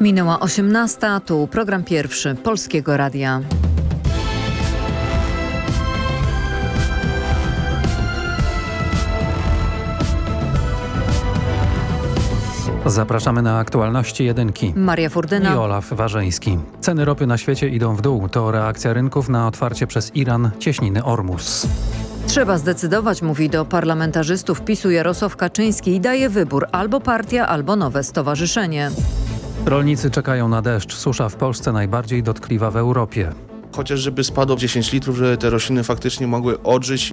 Minęła 18, tu program pierwszy Polskiego Radia. Zapraszamy na aktualności jedynki. Maria I Furdyna. Olaf Warzyński. Ceny ropy na świecie idą w dół. To reakcja rynków na otwarcie przez Iran cieśniny Ormus. Trzeba zdecydować, mówi do parlamentarzystów PiSu Jarosław Kaczyński i daje wybór albo partia, albo nowe stowarzyszenie. Rolnicy czekają na deszcz. Susza w Polsce najbardziej dotkliwa w Europie. Chociaż żeby spadło 10 litrów, żeby te rośliny faktycznie mogły odżyć.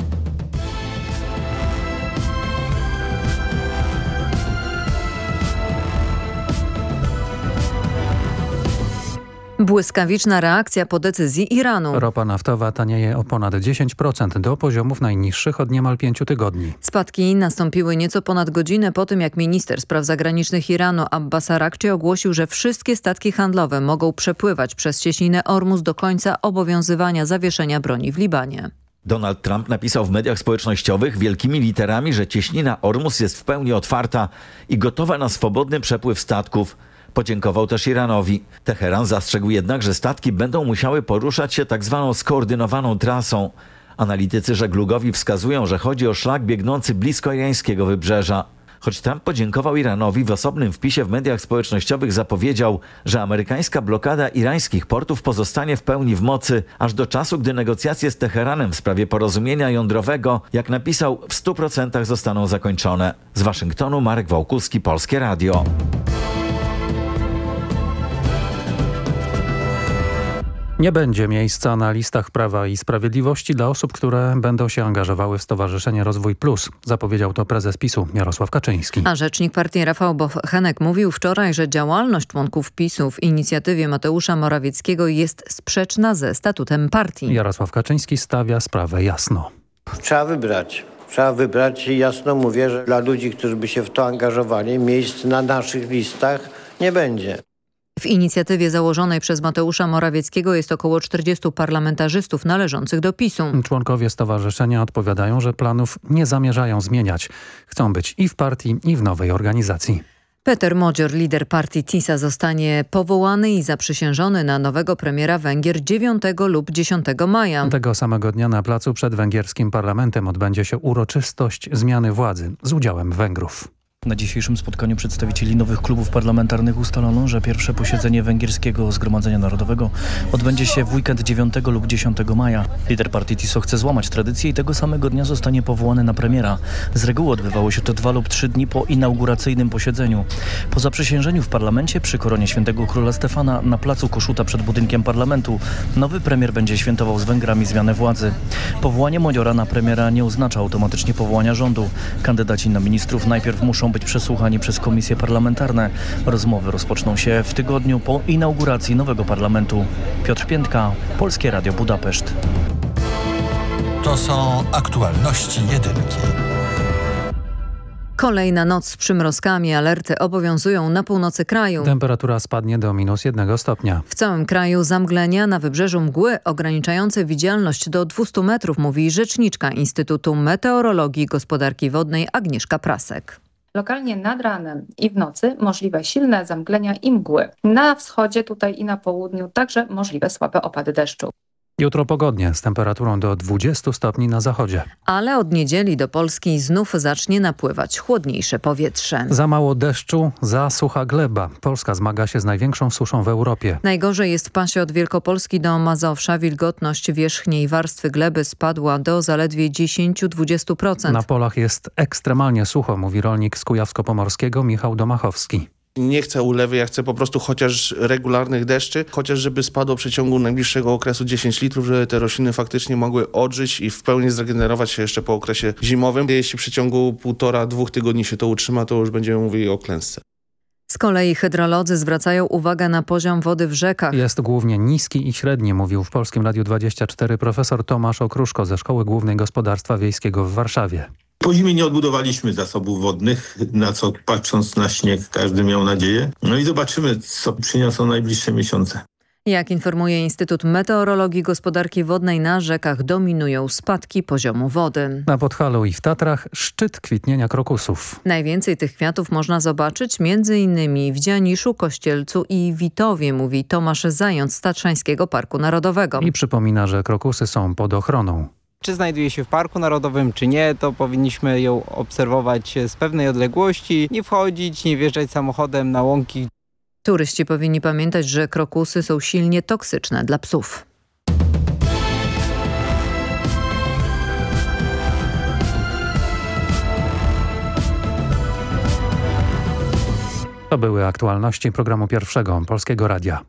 Błyskawiczna reakcja po decyzji Iranu. Ropa naftowa tanieje o ponad 10% do poziomów najniższych od niemal pięciu tygodni. Spadki nastąpiły nieco ponad godzinę po tym, jak minister spraw zagranicznych Iranu Abbas Arakci ogłosił, że wszystkie statki handlowe mogą przepływać przez cieśninę Ormus do końca obowiązywania zawieszenia broni w Libanie. Donald Trump napisał w mediach społecznościowych wielkimi literami, że cieśnina Ormus jest w pełni otwarta i gotowa na swobodny przepływ statków. Podziękował też Iranowi. Teheran zastrzegł jednak, że statki będą musiały poruszać się tak zwaną skoordynowaną trasą. Analitycy żeglugowi wskazują, że chodzi o szlak biegnący blisko irańskiego wybrzeża. Choć Trump podziękował Iranowi, w osobnym wpisie w mediach społecznościowych zapowiedział, że amerykańska blokada irańskich portów pozostanie w pełni w mocy, aż do czasu, gdy negocjacje z Teheranem w sprawie porozumienia jądrowego, jak napisał, w 100% zostaną zakończone. Z Waszyngtonu Marek Wałkuski, Polskie Radio. Nie będzie miejsca na listach Prawa i Sprawiedliwości dla osób, które będą się angażowały w Stowarzyszenie Rozwój Plus. Zapowiedział to prezes PiSu Jarosław Kaczyński. A rzecznik partii Rafał Bochenek mówił wczoraj, że działalność członków PiSu w inicjatywie Mateusza Morawieckiego jest sprzeczna ze statutem partii. Jarosław Kaczyński stawia sprawę jasno. Trzeba wybrać. Trzeba wybrać i jasno mówię, że dla ludzi, którzy by się w to angażowali, miejsc na naszych listach nie będzie. W inicjatywie założonej przez Mateusza Morawieckiego jest około 40 parlamentarzystów należących do PiSu. Członkowie stowarzyszenia odpowiadają, że planów nie zamierzają zmieniać. Chcą być i w partii, i w nowej organizacji. Peter Modzior, lider partii TISA, zostanie powołany i zaprzysiężony na nowego premiera Węgier 9 lub 10 maja. Tego samego dnia na placu przed węgierskim parlamentem odbędzie się uroczystość zmiany władzy z udziałem Węgrów. Na dzisiejszym spotkaniu przedstawicieli nowych klubów parlamentarnych ustalono, że pierwsze posiedzenie Węgierskiego Zgromadzenia Narodowego odbędzie się w weekend 9 lub 10 maja. Lider partii TISO chce złamać tradycję i tego samego dnia zostanie powołany na premiera. Z reguły odbywało się to dwa lub trzy dni po inauguracyjnym posiedzeniu. Po zaprzysiężeniu w parlamencie przy koronie świętego króla Stefana na placu Koszuta przed budynkiem parlamentu nowy premier będzie świętował z Węgrami zmianę władzy. Powołanie Modiora na premiera nie oznacza automatycznie powołania rządu. Kandydaci na ministrów najpierw muszą być przesłuchani przez komisje parlamentarne. Rozmowy rozpoczną się w tygodniu po inauguracji nowego parlamentu. Piotr Piętka, Polskie Radio Budapeszt. To są aktualności jedynki. Kolejna noc z przymrozkami. Alerty obowiązują na północy kraju. Temperatura spadnie do minus jednego stopnia. W całym kraju zamglenia, na wybrzeżu mgły ograniczające widzialność do 200 metrów, mówi rzeczniczka Instytutu Meteorologii i Gospodarki Wodnej Agnieszka Prasek. Lokalnie nad ranem i w nocy możliwe silne zamglenia i mgły. Na wschodzie tutaj i na południu także możliwe słabe opady deszczu. Jutro pogodnie z temperaturą do 20 stopni na zachodzie. Ale od niedzieli do Polski znów zacznie napływać chłodniejsze powietrze. Za mało deszczu, za sucha gleba. Polska zmaga się z największą suszą w Europie. Najgorzej jest w pasie od Wielkopolski do Mazowsza. Wilgotność wierzchniej warstwy gleby spadła do zaledwie 10-20%. Na polach jest ekstremalnie sucho, mówi rolnik z Kujawsko-Pomorskiego Michał Domachowski. Nie chcę ulewy, ja chcę po prostu chociaż regularnych deszczy, chociaż żeby spadło w przeciągu najbliższego okresu 10 litrów, żeby te rośliny faktycznie mogły odżyć i w pełni zregenerować się jeszcze po okresie zimowym. Jeśli w przeciągu półtora, dwóch tygodni się to utrzyma, to już będziemy mówili o klęsce. Z kolei hydrolodzy zwracają uwagę na poziom wody w rzekach. Jest głównie niski i średni, mówił w Polskim Radiu 24 profesor Tomasz Okruszko ze Szkoły Głównej Gospodarstwa Wiejskiego w Warszawie. Po zimie nie odbudowaliśmy zasobów wodnych, na co patrząc na śnieg każdy miał nadzieję. No i zobaczymy, co przyniosą najbliższe miesiące. Jak informuje Instytut Meteorologii i Gospodarki Wodnej, na rzekach dominują spadki poziomu wody. Na Podhalu i w Tatrach szczyt kwitnienia krokusów. Najwięcej tych kwiatów można zobaczyć m.in. w Dzianiszu, Kościelcu i Witowie, mówi Tomasz Zając z Tatrzańskiego Parku Narodowego. I przypomina, że krokusy są pod ochroną. Czy znajduje się w Parku Narodowym, czy nie, to powinniśmy ją obserwować z pewnej odległości, nie wchodzić, nie wjeżdżać samochodem na łąki. Turyści powinni pamiętać, że krokusy są silnie toksyczne dla psów. To były aktualności programu pierwszego Polskiego Radia.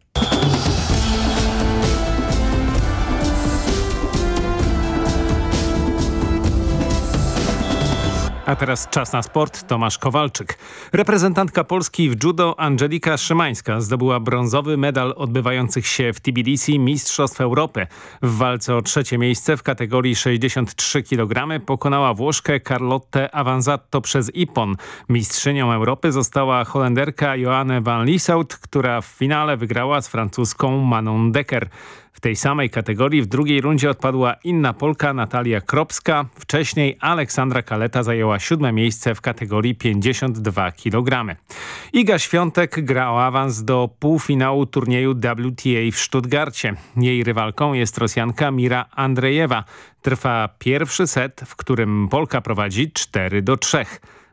A teraz czas na sport. Tomasz Kowalczyk. Reprezentantka Polski w judo Angelika Szymańska zdobyła brązowy medal odbywających się w Tbilisi Mistrzostw Europy. W walce o trzecie miejsce w kategorii 63 kg pokonała Włoszkę Carlotte Avanzato przez Ipon. Mistrzynią Europy została Holenderka Joanne van Lieshout, która w finale wygrała z francuską Manon Decker. W tej samej kategorii w drugiej rundzie odpadła inna Polka Natalia Kropska. Wcześniej Aleksandra Kaleta zajęła siódme miejsce w kategorii 52 kg. Iga Świątek gra o awans do półfinału turnieju WTA w Stuttgarcie. Jej rywalką jest Rosjanka Mira Andrejewa. Trwa pierwszy set, w którym Polka prowadzi 4 do 3.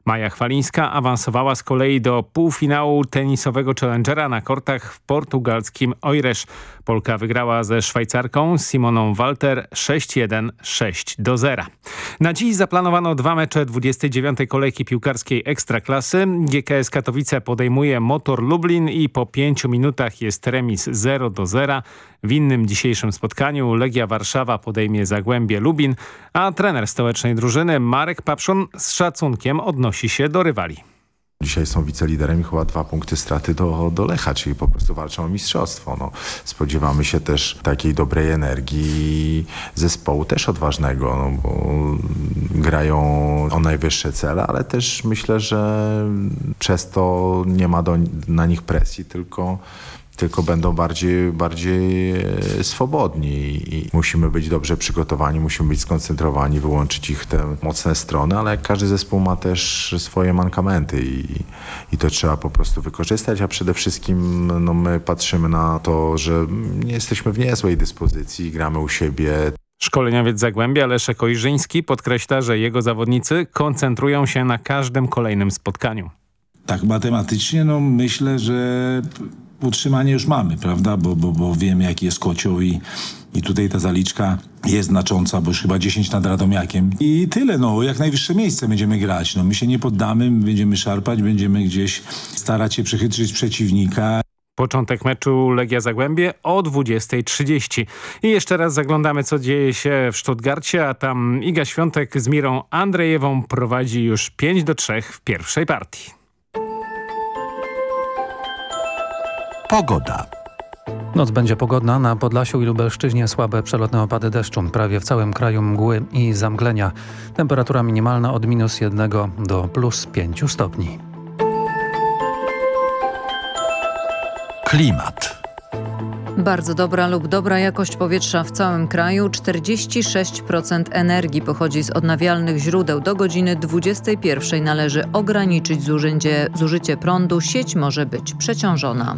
Maja Chwalińska awansowała z kolei do półfinału tenisowego Challengera na kortach w portugalskim Oires. Polka wygrała ze Szwajcarką Simoną Walter 6-1, 6-0. Na dziś zaplanowano dwa mecze 29. kolejki piłkarskiej Ekstraklasy. GKS Katowice podejmuje Motor Lublin i po pięciu minutach jest remis 0-0. W innym dzisiejszym spotkaniu Legia Warszawa podejmie Zagłębie Lubin, a trener stołecznej drużyny Marek Papszon z szacunkiem odnosi się do rywali. Dzisiaj są wiceliderem i chyba dwa punkty straty do, do Lecha, czyli po prostu walczą o mistrzostwo. No, spodziewamy się też takiej dobrej energii zespołu, też odważnego, no, bo grają o najwyższe cele, ale też myślę, że przez to nie ma do, na nich presji, tylko tylko będą bardziej, bardziej swobodni i musimy być dobrze przygotowani, musimy być skoncentrowani, wyłączyć ich te mocne strony, ale jak każdy zespół ma też swoje mankamenty i, i to trzeba po prostu wykorzystać, a przede wszystkim no, my patrzymy na to, że nie jesteśmy w niezłej dyspozycji, gramy u siebie, Szkoleniowiec Zagłębia Leszek Ojrzyński podkreśla, że jego zawodnicy koncentrują się na każdym kolejnym spotkaniu. Tak matematycznie no myślę, że utrzymanie już mamy, prawda? Bo, bo, bo wiemy jaki jest kocioł i, i tutaj ta zaliczka jest znacząca, bo już chyba 10 nad Radomiakiem. I tyle, no, jak najwyższe miejsce będziemy grać. No, my się nie poddamy, my będziemy szarpać, będziemy gdzieś starać się przechytrzyć przeciwnika. Początek meczu Legia Zagłębie o 20.30. I jeszcze raz zaglądamy, co dzieje się w Stuttgarcie, a tam Iga Świątek z Mirą Andrzejewą prowadzi już 5 do 3 w pierwszej partii. Pogoda. Noc będzie pogodna, na Podlasiu i Lubelszczyźnie słabe przelotne opady deszczu. Prawie w całym kraju mgły i zamglenia. Temperatura minimalna od minus 1 do plus 5 stopni. Klimat. Bardzo dobra lub dobra jakość powietrza w całym kraju. 46% energii pochodzi z odnawialnych źródeł. Do godziny 21 należy ograniczyć zużycie, zużycie prądu. Sieć może być przeciążona.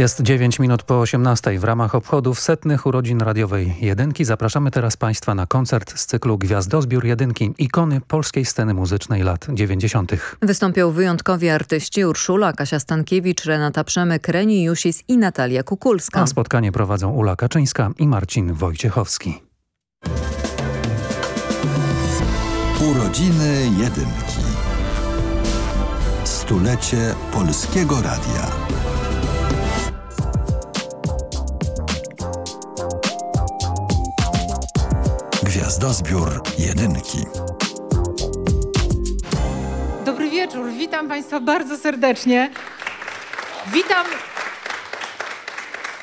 Jest 9 minut po 18. W ramach obchodów setnych urodzin radiowej Jedynki zapraszamy teraz Państwa na koncert z cyklu Gwiazdozbiór Jedynki, ikony polskiej sceny muzycznej lat 90. Wystąpią wyjątkowi artyści Urszula, Kasia Stankiewicz, Renata Przemyk, Reni Jusis i Natalia Kukulska. A spotkanie prowadzą Ula Kaczyńska i Marcin Wojciechowski. Urodziny Jedynki. Stulecie Polskiego Radia. Gwiazdozbiór Jedynki. Dobry wieczór, witam Państwa bardzo serdecznie. Witam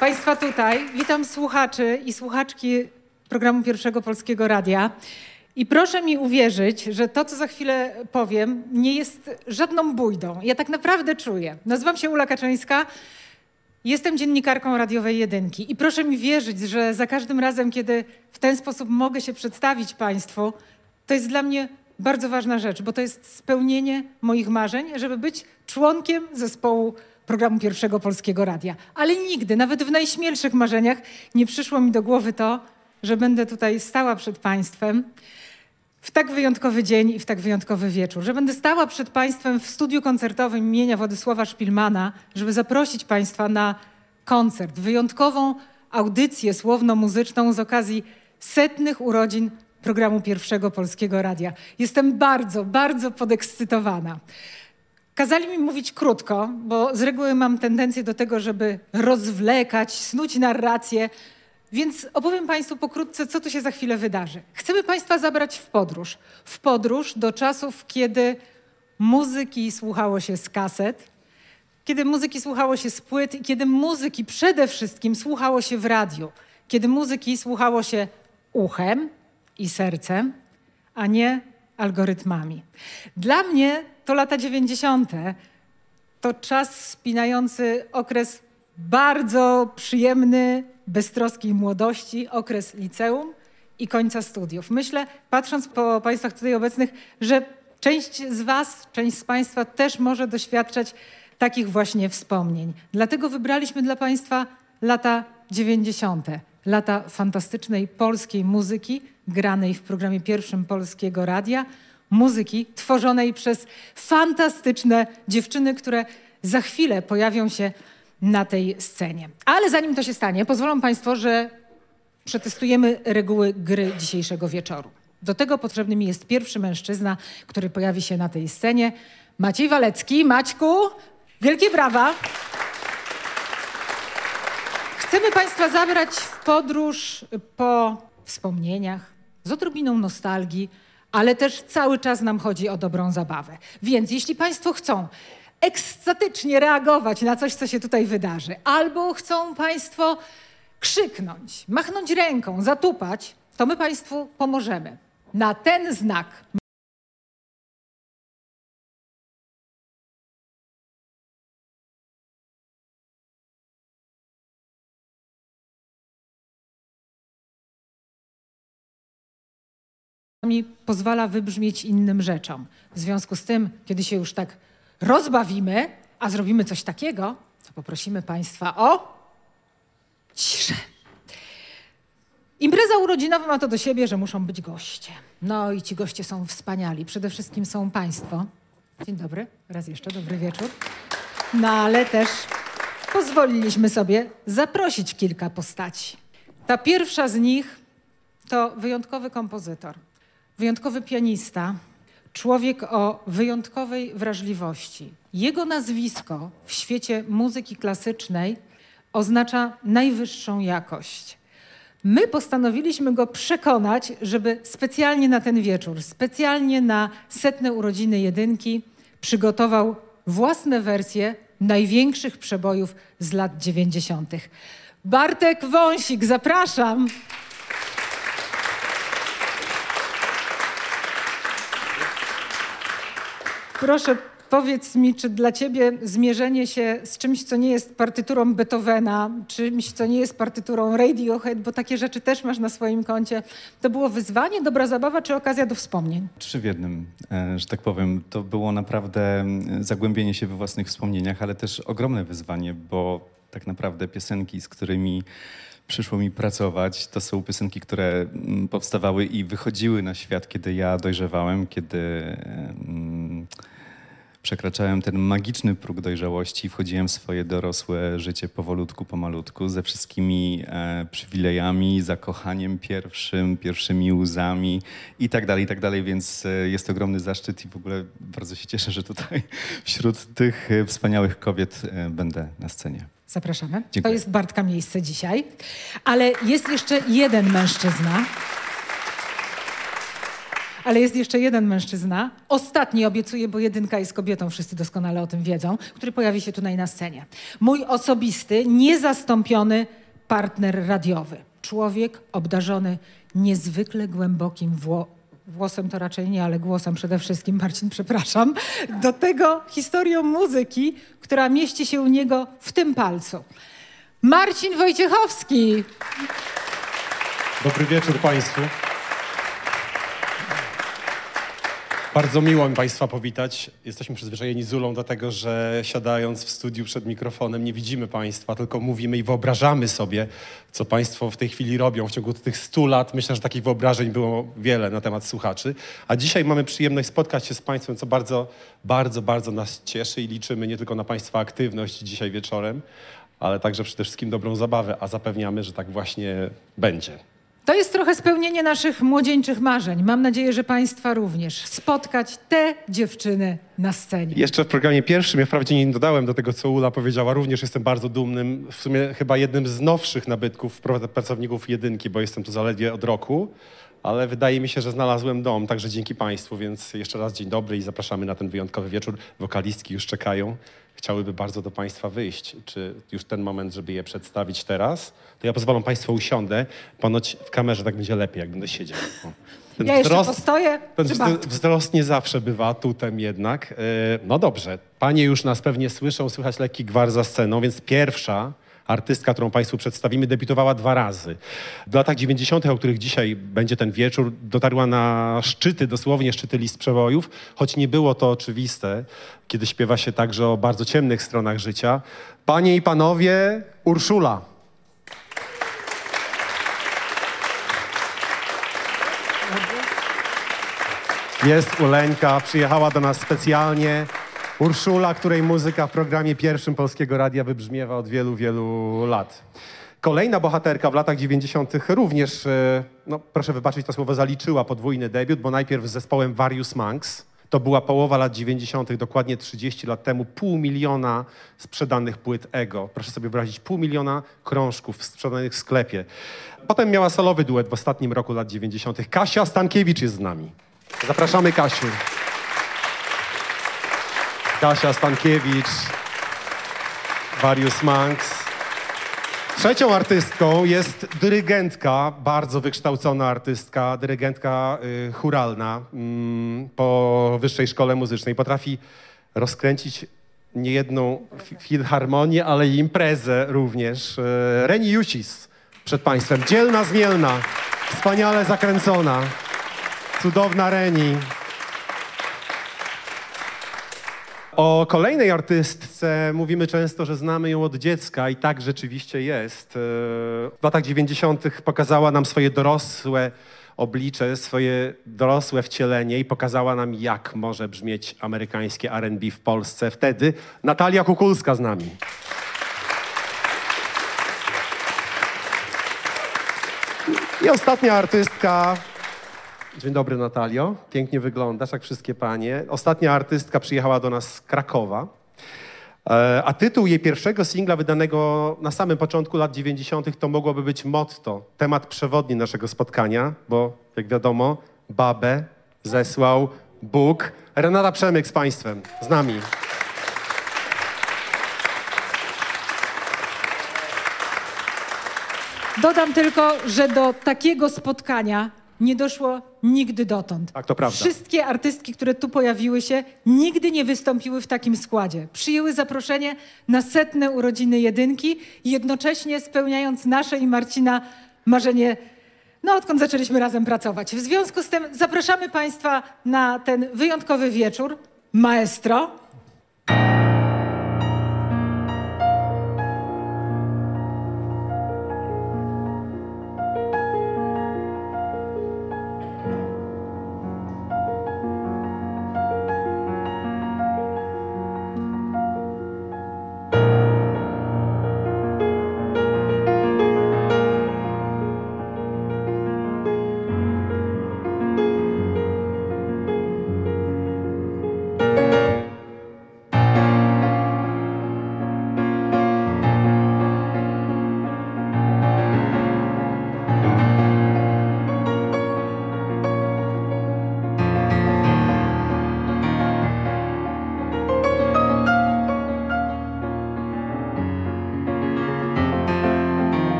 Państwa tutaj. Witam słuchaczy i słuchaczki programu Pierwszego Polskiego Radia. I proszę mi uwierzyć, że to, co za chwilę powiem, nie jest żadną bójdą. Ja tak naprawdę czuję. Nazywam się Ula Kaczyńska. Jestem dziennikarką radiowej jedynki i proszę mi wierzyć, że za każdym razem, kiedy w ten sposób mogę się przedstawić Państwu, to jest dla mnie bardzo ważna rzecz, bo to jest spełnienie moich marzeń, żeby być członkiem zespołu programu Pierwszego Polskiego Radia. Ale nigdy, nawet w najśmielszych marzeniach, nie przyszło mi do głowy to, że będę tutaj stała przed Państwem w tak wyjątkowy dzień i w tak wyjątkowy wieczór, że będę stała przed Państwem w studiu koncertowym imienia Władysława Szpilmana, żeby zaprosić Państwa na koncert, wyjątkową audycję słowno-muzyczną z okazji setnych urodzin programu Pierwszego Polskiego Radia. Jestem bardzo, bardzo podekscytowana. Kazali mi mówić krótko, bo z reguły mam tendencję do tego, żeby rozwlekać, snuć narrację, więc opowiem Państwu pokrótce, co tu się za chwilę wydarzy. Chcemy Państwa zabrać w podróż. W podróż do czasów, kiedy muzyki słuchało się z kaset, kiedy muzyki słuchało się z płyt i kiedy muzyki przede wszystkim słuchało się w radiu. Kiedy muzyki słuchało się uchem i sercem, a nie algorytmami. Dla mnie to lata 90. to czas spinający okres bardzo przyjemny, beztroskiej młodości, okres liceum i końca studiów. Myślę, patrząc po Państwach tutaj obecnych, że część z Was, część z Państwa też może doświadczać takich właśnie wspomnień. Dlatego wybraliśmy dla Państwa lata 90. Lata fantastycznej polskiej muzyki, granej w programie pierwszym Polskiego Radia, muzyki tworzonej przez fantastyczne dziewczyny, które za chwilę pojawią się na tej scenie. Ale zanim to się stanie, pozwolą Państwo, że przetestujemy reguły gry dzisiejszego wieczoru. Do tego potrzebny mi jest pierwszy mężczyzna, który pojawi się na tej scenie. Maciej Walecki. Maćku, wielkie brawa. Chcemy Państwa zabrać w podróż po wspomnieniach, z odrobiną nostalgii, ale też cały czas nam chodzi o dobrą zabawę. Więc jeśli Państwo chcą ekstatycznie reagować na coś, co się tutaj wydarzy, albo chcą Państwo krzyknąć, machnąć ręką, zatupać, to my Państwu pomożemy. Na ten znak pozwala wybrzmieć innym rzeczom. W związku z tym, kiedy się już tak rozbawimy, a zrobimy coś takiego, to poprosimy Państwa o ciszę. Impreza urodzinowa ma to do siebie, że muszą być goście. No i ci goście są wspaniali. Przede wszystkim są Państwo. Dzień dobry, raz jeszcze, dobry wieczór. No ale też pozwoliliśmy sobie zaprosić kilka postaci. Ta pierwsza z nich to wyjątkowy kompozytor, wyjątkowy pianista, człowiek o wyjątkowej wrażliwości. Jego nazwisko w świecie muzyki klasycznej oznacza najwyższą jakość. My postanowiliśmy go przekonać, żeby specjalnie na ten wieczór, specjalnie na setne urodziny jedynki przygotował własne wersje największych przebojów z lat 90. Bartek Wąsik, zapraszam. Proszę, powiedz mi, czy dla ciebie zmierzenie się z czymś, co nie jest partyturą Beethovena, czymś, co nie jest partyturą Radiohead, bo takie rzeczy też masz na swoim koncie, to było wyzwanie, dobra zabawa, czy okazja do wspomnień? Trzy w jednym, e, że tak powiem. To było naprawdę mm, zagłębienie się we własnych wspomnieniach, ale też ogromne wyzwanie, bo tak naprawdę piosenki, z którymi przyszło mi pracować, to są piosenki, które mm, powstawały i wychodziły na świat, kiedy ja dojrzewałem, kiedy przekraczałem ten magiczny próg dojrzałości, wchodziłem w swoje dorosłe życie powolutku, pomalutku, ze wszystkimi e, przywilejami, zakochaniem pierwszym, pierwszymi łzami i tak dalej, i tak dalej, więc e, jest ogromny zaszczyt i w ogóle bardzo się cieszę, że tutaj wśród tych e, wspaniałych kobiet e, będę na scenie. Zapraszamy. Dziękuję. To jest Bartka miejsce dzisiaj. Ale jest jeszcze jeden mężczyzna. Ale jest jeszcze jeden mężczyzna, ostatni obiecuję, bo jedynka jest kobietą, wszyscy doskonale o tym wiedzą, który pojawi się tutaj na scenie. Mój osobisty, niezastąpiony partner radiowy. Człowiek obdarzony niezwykle głębokim wło- włosem to raczej nie, ale głosem przede wszystkim, Marcin, przepraszam, do tego historią muzyki, która mieści się u niego w tym palcu. Marcin Wojciechowski. Dobry wieczór Państwu. Bardzo miło mi Państwa powitać. Jesteśmy przyzwyczajeni z Ulą do tego, że siadając w studiu przed mikrofonem nie widzimy Państwa, tylko mówimy i wyobrażamy sobie, co Państwo w tej chwili robią. W ciągu tych 100 lat myślę, że takich wyobrażeń było wiele na temat słuchaczy. A dzisiaj mamy przyjemność spotkać się z Państwem, co bardzo, bardzo, bardzo nas cieszy i liczymy nie tylko na Państwa aktywność dzisiaj wieczorem, ale także przede wszystkim dobrą zabawę, a zapewniamy, że tak właśnie będzie. To jest trochę spełnienie naszych młodzieńczych marzeń. Mam nadzieję, że Państwa również. Spotkać te dziewczyny na scenie. Jeszcze w programie pierwszym, ja wprawdzie nie dodałem do tego, co Ula powiedziała, również jestem bardzo dumnym, w sumie chyba jednym z nowszych nabytków pracowników jedynki, bo jestem tu zaledwie od roku, ale wydaje mi się, że znalazłem dom, także dzięki Państwu, więc jeszcze raz dzień dobry i zapraszamy na ten wyjątkowy wieczór. Wokalistki już czekają. Chciałyby bardzo do Państwa wyjść. Czy już ten moment, żeby je przedstawić teraz? To ja pozwolę Państwu usiądę. Ponoć w kamerze tak będzie lepiej, jak będę siedział. O. Ten Ja jeszcze wzrost- postoję. ten czy wzro- babki? wzrost nie zawsze bywa tutem jednak. E, No dobrze, panie już nas pewnie słyszą, słychać lekki gwar za sceną, więc pierwsza artystka, którą państwu przedstawimy, debiutowała dwa razy. W latach 90., o których dzisiaj będzie ten wieczór, dotarła na szczyty, dosłownie szczyty list przebojów, choć nie było to oczywiste, kiedy śpiewa się także o bardzo ciemnych stronach życia. Panie i panowie, Urszula. Jest Uleńka, przyjechała do nas specjalnie. Urszula, której muzyka w programie pierwszym Polskiego Radia wybrzmiewa od wielu, wielu lat. Kolejna bohaterka w latach 90. również, e, no proszę wybaczyć to słowo, zaliczyła podwójny debiut, bo najpierw z zespołem Various Monks. To była połowa lat 90., dokładnie 30 lat temu, pół miliona sprzedanych płyt Ego. Proszę sobie wyobrazić, pół miliona krążków sprzedanych w sklepie. Potem miała solowy duet w ostatnim roku lat 90. Kasia Stankiewicz jest z nami. Zapraszamy Kasiu. Kasia Stankiewicz, Various Monks. Trzecią artystką jest dyrygentka, bardzo wykształcona artystka, dyrygentka y, churalna mm, po Wyższej Szkole Muzycznej. Potrafi rozkręcić niejedną fi- filharmonię, ale i imprezę również. Y, Reni Jusis przed Państwem. Dzielna, zmielna, wspaniale zakręcona, cudowna Reni. O kolejnej artystce mówimy często, że znamy ją od dziecka i tak rzeczywiście jest. E, W latach 90. pokazała nam swoje dorosłe oblicze, swoje dorosłe wcielenie i pokazała nam, jak może brzmieć amerykańskie R&B w Polsce. Wtedy Natalia Kukulska z nami. I ostatnia artystka. Dzień dobry, Natalio. Pięknie wyglądasz, jak wszystkie panie. Ostatnia artystka przyjechała do nas z Krakowa. E, A tytuł jej pierwszego singla wydanego na samym początku lat 90. to mogłoby być motto, temat przewodni naszego spotkania, bo jak wiadomo, babę zesłał Bóg. Renata Przemyk z Państwem, z nami. Dodam tylko, że do takiego spotkania nie doszło nigdy dotąd. Tak, to prawda. Wszystkie artystki, które tu pojawiły się, nigdy nie wystąpiły w takim składzie. Przyjęły zaproszenie na setne urodziny jedynki, jednocześnie spełniając nasze i Marcina marzenie, no odkąd zaczęliśmy razem pracować. W związku z tym zapraszamy Państwa na ten wyjątkowy wieczór. Maestro.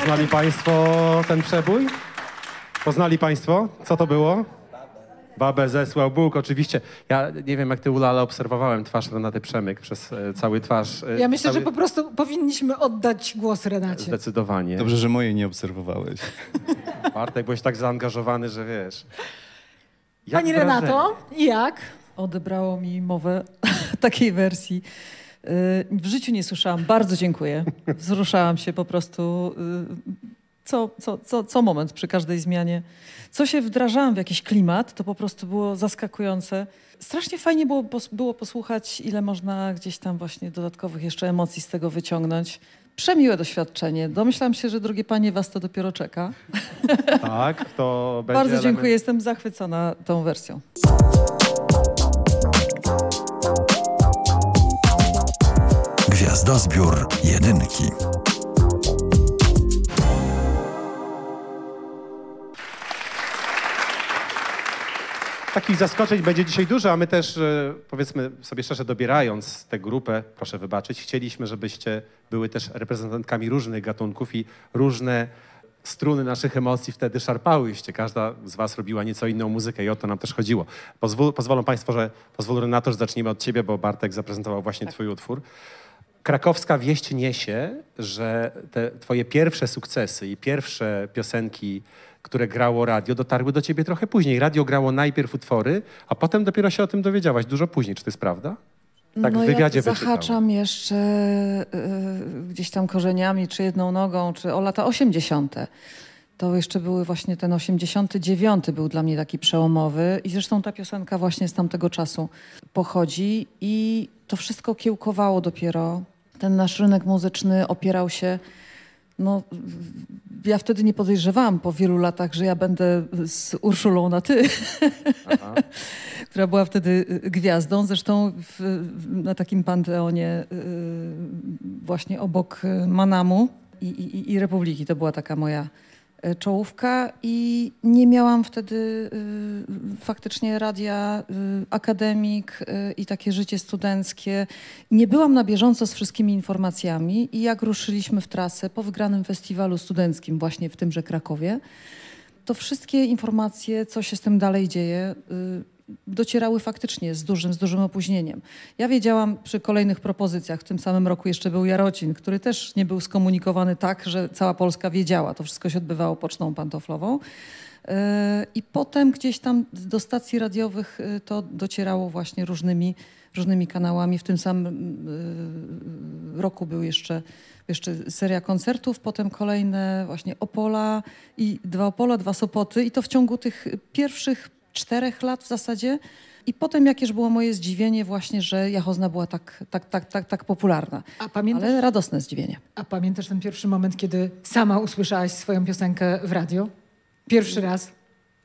Poznali Państwo ten przebój? Poznali Państwo? Co to było? Babę zesłał Bóg, oczywiście. Ja nie wiem jak ty Ula, ale obserwowałem twarz Renaty Przemyk przez e, cały twarz. e, Ja myślę, cały... że po prostu powinniśmy oddać głos Renacie. Zdecydowanie. Dobrze, że moje nie obserwowałeś. Bartek, byłeś tak zaangażowany, że wiesz. Jak Pani wrażenie? Renato, jak? Odebrało mi mowę takiej wersji. Y, W życiu nie słyszałam. Bardzo dziękuję. Wzruszałam się po prostu y, co, co, co, co moment przy każdej zmianie. Co się wdrażałam w jakiś klimat, to po prostu było zaskakujące. Strasznie fajnie było, było posłuchać, ile można gdzieś tam właśnie dodatkowych jeszcze emocji z tego wyciągnąć. Przemiłe doświadczenie. Domyślam się, że drogie panie, was to dopiero czeka. Tak, to będzie Bardzo element- dziękuję, jestem zachwycona tą wersją. Gwiazdozbiór jedynki. Takich zaskoczeń będzie dzisiaj dużo, a my też, e, powiedzmy sobie szczerze, dobierając tę grupę, proszę wybaczyć, chcieliśmy, żebyście były też reprezentantkami różnych gatunków i różne struny naszych emocji wtedy szarpałyście. Każda z was robiła nieco inną muzykę i o to nam też chodziło. Pozwól, pozwolą państwo, że pozwól Renato, że zaczniemy od ciebie, bo Bartek zaprezentował właśnie twój utwór. Krakowska wieść niesie, że te twoje pierwsze sukcesy i pierwsze piosenki, które grało radio, dotarły do ciebie trochę później. Radio grało najpierw utwory, a potem dopiero się o tym dowiedziałaś dużo później. Czy to jest prawda? Tak no w wywiadzie ja zahaczam jeszcze y, gdzieś tam korzeniami, czy jedną nogą, czy o lata 80. To jeszcze były właśnie ten 89 był dla mnie taki przełomowy i zresztą ta piosenka właśnie z tamtego czasu pochodzi i to wszystko kiełkowało dopiero. Ten nasz rynek muzyczny opierał się no, ja wtedy nie podejrzewałam po wielu latach, że ja będę z Urszulą na ty, która była wtedy y, gwiazdą. Zresztą w, na takim panteonie y, właśnie obok y, Manamu i, i, i Republiki. To była taka moja czołówka i nie miałam wtedy y, faktycznie radia, y, akademik y, i takie życie studenckie. Nie byłam na bieżąco z wszystkimi informacjami i jak ruszyliśmy w trasę po wygranym festiwalu studenckim właśnie w tymże Krakowie, to wszystkie informacje, co się z tym dalej dzieje, y, docierały faktycznie z dużym, z dużym opóźnieniem. Ja wiedziałam przy kolejnych propozycjach, w tym samym roku jeszcze był Jarocin, który też nie był skomunikowany tak, że cała Polska wiedziała. To wszystko się odbywało pocztą pantoflową. Y, I potem gdzieś tam do stacji radiowych y, to docierało właśnie różnymi, różnymi kanałami. W tym samym y, roku był jeszcze, jeszcze seria koncertów, potem kolejne właśnie Opola i dwa Opola, dwa Sopoty i to w ciągu tych pierwszych czterech lat w zasadzie. I potem jakież było moje zdziwienie właśnie, że Jachozna była tak, tak, tak, tak, tak popularna. A pamiętasz, Ale radosne zdziwienie. a pamiętasz ten pierwszy moment, kiedy sama usłyszałaś swoją piosenkę w radio? Pierwszy raz.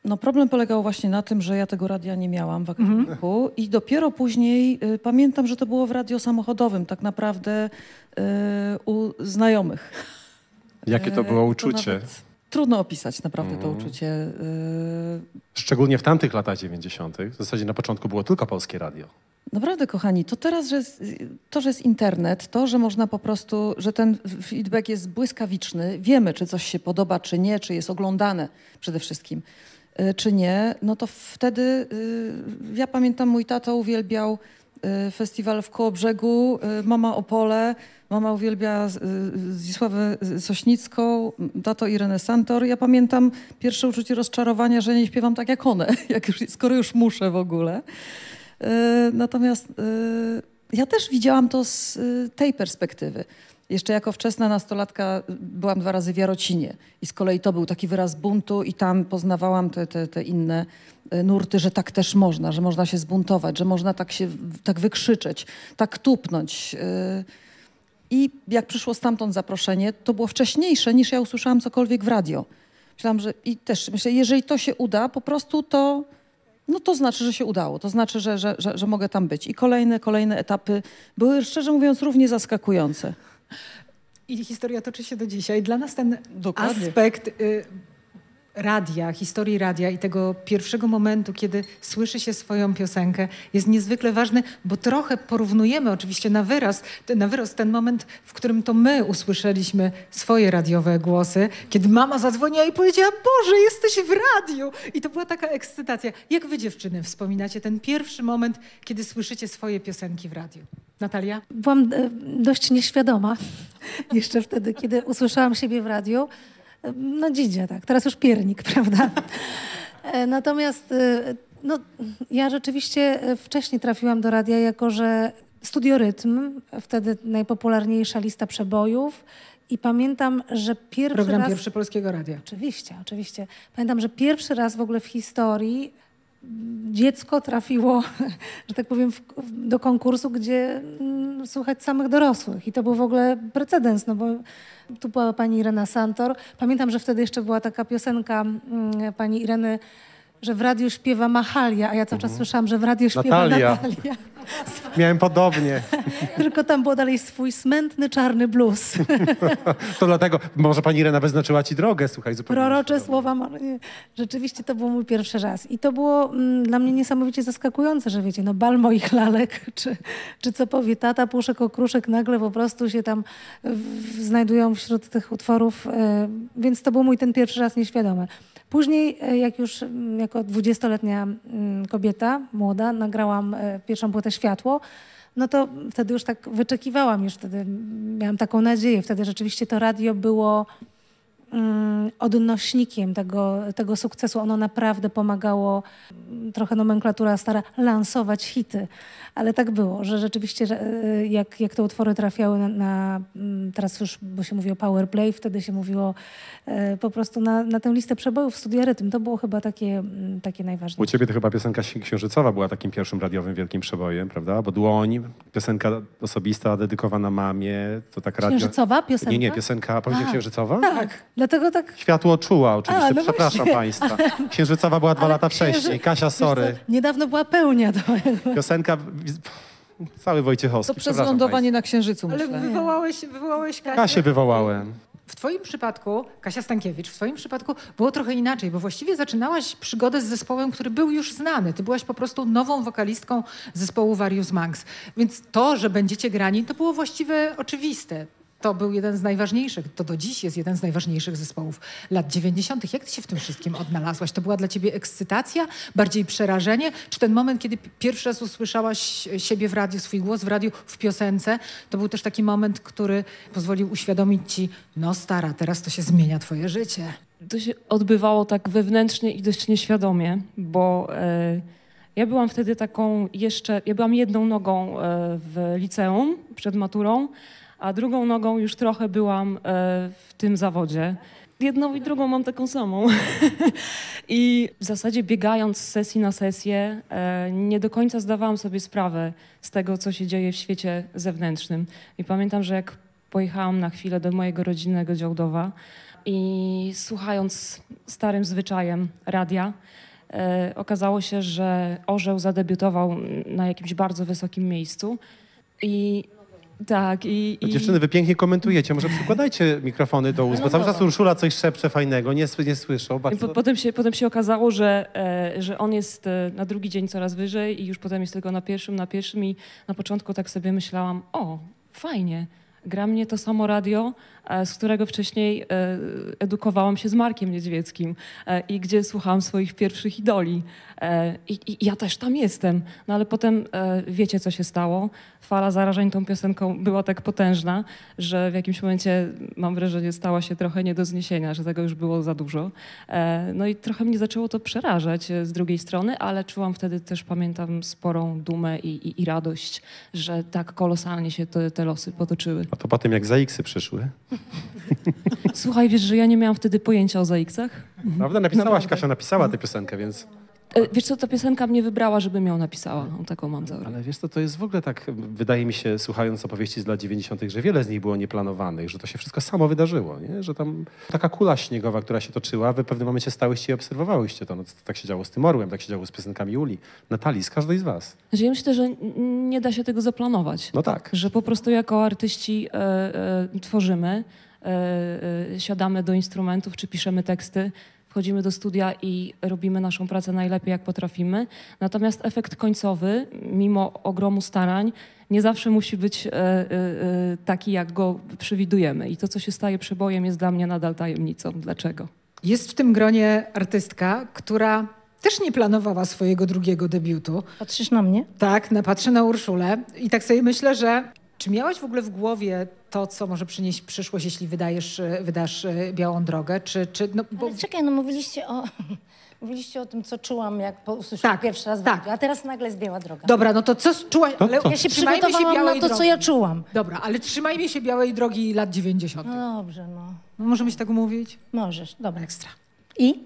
No problem polegał właśnie na tym, że ja tego radia nie miałam w akademiku i dopiero później y, pamiętam, że to było w radio samochodowym, tak naprawdę y, u znajomych. Jakie to E, było uczucie? nawet Trudno opisać naprawdę to Mhm. uczucie. y, Szczególnie w tamtych latach 90. W zasadzie na początku było tylko polskie radio. Naprawdę, kochani, to teraz, że jest, to, że jest internet, to, że można po prostu, że ten feedback jest błyskawiczny, wiemy, czy coś się podoba, czy nie, czy jest oglądane przede wszystkim, y, czy nie, no to wtedy, y, ja pamiętam, mój tato uwielbiał festiwal w Kołobrzegu, y, mama Opole, mama uwielbia y, Zdzisławę Sośnicką, tato Irenę Santor. Ja pamiętam pierwsze uczucie rozczarowania, że nie śpiewam tak jak one, jak już, skoro już muszę w ogóle. Natomiast ja też widziałam to z tej perspektywy. Jeszcze jako wczesna nastolatka byłam dwa razy w Jarocinie i z kolei to był taki wyraz buntu i tam poznawałam te, te, te inne e, nurty, że tak też można, że można się zbuntować, że można tak się tak wykrzyczeć, tak tupnąć. e. I jak przyszło stamtąd zaproszenie, to było wcześniejsze niż ja usłyszałam cokolwiek w radio. Myślałam, że i też myślę, jeżeli to się uda, po prostu to, no to znaczy, że się udało. To znaczy, że, że, że, że mogę tam być. I kolejne, kolejne etapy były, szczerze mówiąc, równie zaskakujące. I historia toczy się do dzisiaj. Dla nas ten Dokładnie. aspekt y, radia, historii radia i tego pierwszego momentu, kiedy słyszy się swoją piosenkę, jest niezwykle ważny, bo trochę porównujemy oczywiście na wyraz, na wyrost ten moment, w którym to my usłyszeliśmy swoje radiowe głosy, kiedy mama zadzwoniła i powiedziała, Boże, jesteś w radiu! I to była taka ekscytacja. Jak wy dziewczyny wspominacie ten pierwszy moment, kiedy słyszycie swoje piosenki w radiu? Natalia? Byłam e, dość nieświadoma jeszcze wtedy, kiedy usłyszałam siebie w radiu. No dzidzie, tak. Teraz już piernik, prawda? E, Natomiast e, no, ja rzeczywiście e, wcześniej trafiłam do radia, jako że Studiorytm, wtedy najpopularniejsza lista przebojów. I pamiętam, że pierwszy Program raz... Pierwszy Polskiego Radia. Oczywiście, oczywiście. Pamiętam, że pierwszy raz w ogóle w historii dziecko trafiło, że tak powiem, w, do konkursu, gdzie mm, słuchać samych dorosłych. I to był w ogóle precedens, no bo tu była pani Irena Santor. Pamiętam, że wtedy jeszcze była taka piosenka mm, pani Ireny, że w radiu śpiewa Mahalia, a ja cały czas słyszałam, że w radiu śpiewa Natalia. Natalia. Miałem podobnie. Tylko tam było dalej swój smętny, czarny blues. To dlatego, może pani Irena wyznaczyła ci drogę, słuchaj, zupełnie. Prorocze słowa. Rzeczywiście to był mój pierwszy raz. I to było mm, dla mnie niesamowicie zaskakujące, że wiecie, no bal moich lalek, czy, czy co powie tata, puszek, okruszek, nagle po prostu się tam w, znajdują wśród tych utworów. E, więc to był mój ten pierwszy raz nieświadomy. Później, e, jak już mm, jako dwudziestoletnia mm, kobieta, młoda, nagrałam e, pierwszą płytę Światło, no to wtedy już tak wyczekiwałam, już wtedy miałam taką nadzieję. Wtedy rzeczywiście to radio było mm, odnośnikiem tego, tego sukcesu. Ono naprawdę pomagało, trochę nomenklatura stara, lansować hity. Ale tak było, że rzeczywiście e, jak, jak te utwory trafiały na, na mm, teraz już, bo się mówi o power play, wtedy się mówiło e, po prostu na, na tę listę przebojów Studia Rytm. To było chyba takie, mm, takie U najważniejsze. ciebie to chyba piosenka Ksi- księżycowa była takim pierwszym radiowym wielkim przebojem, prawda? Bo Dłoń, piosenka osobista dedykowana mamie, to tak radio... Księżycowa piosenka? Nie, nie, piosenka, powiedział A, księżycowa? Tak, dlatego tak Światło czuła oczywiście, A, no przepraszam właśnie. państwa. Księżycowa była dwa Ale lata księży- wcześniej. Kasia, Wiesz co, sorry. Niedawno była pełnia do Piosenka... Cały Wojciechowski, To przez lądowanie na Księżycu, Ale myślę. wywołałeś, wywołałeś Kasię. Kasię wywołałem. W twoim przypadku, Kasia Stankiewicz, w twoim przypadku było trochę inaczej, bo właściwie zaczynałaś przygodę z zespołem, który był już znany. Ty byłaś po prostu nową wokalistką zespołu Various Monks. Więc to, że będziecie grani, to było właściwie oczywiste. To był jeden z najważniejszych, to do dziś jest jeden z najważniejszych zespołów lat 90. Jak ty się w tym wszystkim odnalazłaś? To była dla ciebie ekscytacja, bardziej przerażenie? Czy ten moment, kiedy pi- pierwszy raz usłyszałaś siebie w radiu, swój głos w radiu, w piosence, to był też taki moment, który pozwolił uświadomić ci, no stara, teraz to się zmienia twoje życie. To się odbywało tak wewnętrznie i dość nieświadomie, bo e, ja byłam wtedy taką jeszcze, ja byłam jedną nogą e, w liceum przed maturą, a drugą nogą już trochę byłam e, w tym zawodzie. Jedną i drugą mam taką samą. I w zasadzie biegając z sesji na sesję, e, nie do końca zdawałam sobie sprawę z tego, co się dzieje w świecie zewnętrznym. I pamiętam, że jak pojechałam na chwilę do mojego rodzinnego Działdowa i słuchając starym zwyczajem radia, e, okazało się, że Orzeł zadebiutował na jakimś bardzo wysokim miejscu. I tak, i, i Dziewczyny, wy pięknie komentujecie. Może przykładajcie mikrofony do ust, bo cały czas. Urszula coś szepcze fajnego, nie, nie słyszą. Bardzo... po, potem, się, potem się okazało, że, e, że on jest e, na drugi dzień coraz wyżej i już potem jest tylko na pierwszym, na pierwszym i na początku tak sobie myślałam, o, fajnie, gra mnie to samo radio, e, z którego wcześniej e, edukowałam się z Markiem Niedźwieckim e, i gdzie słuchałam swoich pierwszych idoli. I, I ja też tam jestem. No ale potem wiecie, co się stało. Fala zarażeń tą piosenką była tak potężna, że w jakimś momencie, mam wrażenie, stała się trochę nie do zniesienia, że tego już było za dużo. No i trochę mnie zaczęło to przerażać z drugiej strony, ale czułam wtedy też, pamiętam, sporą dumę i, i, i radość, że tak kolosalnie się te, te losy potoczyły. A to potem jak za X-y przyszły. Słuchaj, wiesz, że ja nie miałam wtedy pojęcia o ZX-ach? Prawda? Napisałaś. Kasia napisała tę piosenkę, więc... E, Wiesz co, ta piosenka mnie wybrała, żebym ją napisała. Taką mam teorię. Ale wiesz co, to jest w ogóle tak, wydaje mi się, słuchając opowieści z lat 90., że wiele z nich było nieplanowanych, że to się wszystko samo wydarzyło, nie? że tam taka kula śniegowa, która się toczyła, wy w pewnym momencie stałyście i obserwowałyście to. No, tak się działo z tym Orłem, tak się działo z piosenkami Julii, Natalii, z każdej z was. Znaczy, ja myślę, że nie da się tego zaplanować. No tak. Że po prostu jako artyści e, e, tworzymy, e, e, siadamy do instrumentów czy piszemy teksty, wchodzimy do studia i robimy naszą pracę najlepiej, jak potrafimy. Natomiast efekt końcowy, mimo ogromu starań, nie zawsze musi być e, e, e, taki, jak go przewidujemy. I to, co się staje przebojem, jest dla mnie nadal tajemnicą. Dlaczego? Jest w tym gronie artystka, która też nie planowała swojego drugiego debiutu. Patrzysz na mnie? Tak, na, patrzę na Urszulę i tak sobie myślę, że czy miałaś w ogóle w głowie to, co może przynieść przyszłość, jeśli wydajesz, wydasz e, Białą Drogę? Czy, czy, no, bo... Ale czekaj, no mówiliście o, mówiliście o tym, co czułam, jak po- usłyszałam Tak, pierwszy raz tak. a teraz nagle jest Biała Droga. Dobra, no to co czułaś? Ale Ja się przygotowałam Białej na to, co Drogi. ja czułam. Dobra, ale trzymajmy się Białej Drogi lat 90. No dobrze, no. No, możemy się tak umówić? Możesz, dobra. Ekstra. I?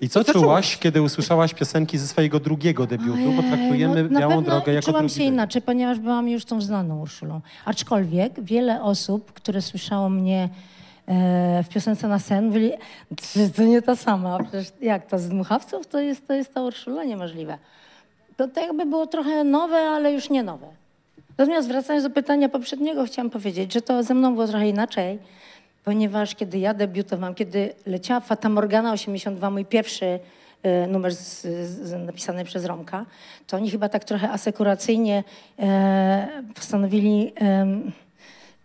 I co, co czułaś, kiedy usłyszałaś piosenki ze swojego drugiego debiutu? Bo traktujemy no, Białą Drogę jako czułam drugi się debiut. inaczej, ponieważ byłam już tą znaną Urszulą. Aczkolwiek wiele osób, które słyszało mnie e, w piosence na sen, mówili, to nie ta sama. Przecież jak to z dmuchawców, to jest, to jest ta Urszula? Niemożliwe. To, to jakby było trochę nowe, ale już nie nowe. Natomiast wracając do pytania poprzedniego, chciałam powiedzieć, że to ze mną było trochę inaczej, ponieważ kiedy ja debiutowałam, kiedy leciała Fata Morgana 82, mój pierwszy e, numer z, z, napisany przez Romka, to oni chyba tak trochę asekuracyjnie e, postanowili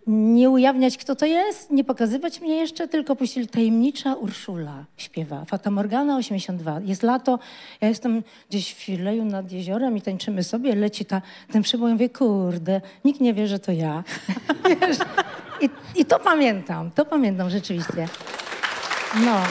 nie ujawniać, kto to jest, nie pokazywać mnie jeszcze, tylko puścili tajemnicza Urszula śpiewa. Fata Morgana 82. Jest lato, ja jestem gdzieś w Fileju nad jeziorem i tańczymy sobie, leci ta, ten przyboj, ja mówię, kurde, nikt nie wie, że to ja. I, I to pamiętam, to pamiętam rzeczywiście. No.